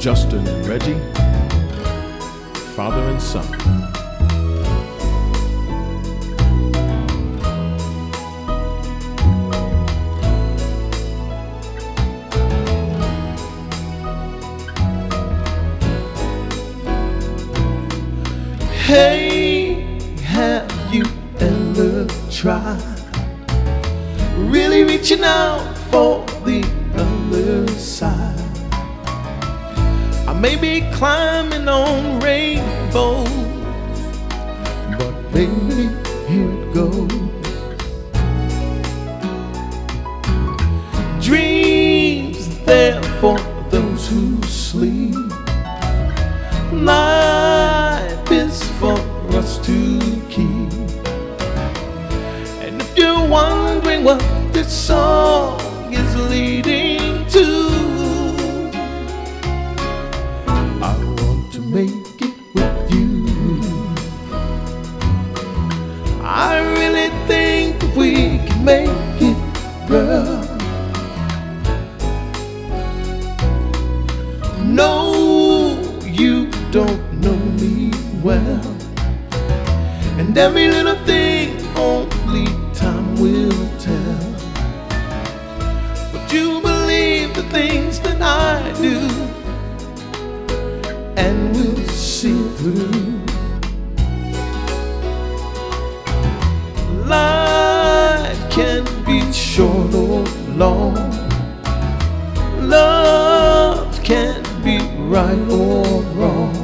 Justin and Reggie, father and son. Hey, have you ever tried really reaching out for the I may be climbing on rainbows, but baby, here it goes. Dreams there for those who sleep. Life is for us to keep. And if you're wondering what this song make it with you. I really think we can make it, girl. No, you don't know me well. And every little thing only time will tell. But you believe the things that I do, and we'll through. Life can be short or long. Love can be right or wrong.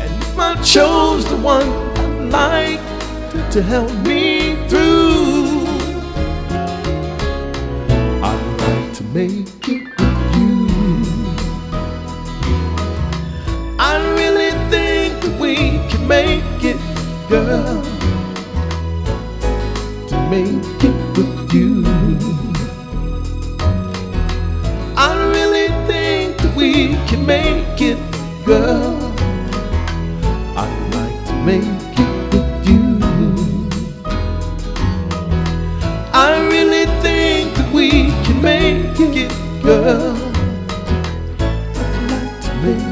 And if I chose the one I like to help me through, I'd like to make it girl to make it with you. I really think that we can make it, girl. I'd like to make it with you. I really think that we can make it, girl. I'd like to make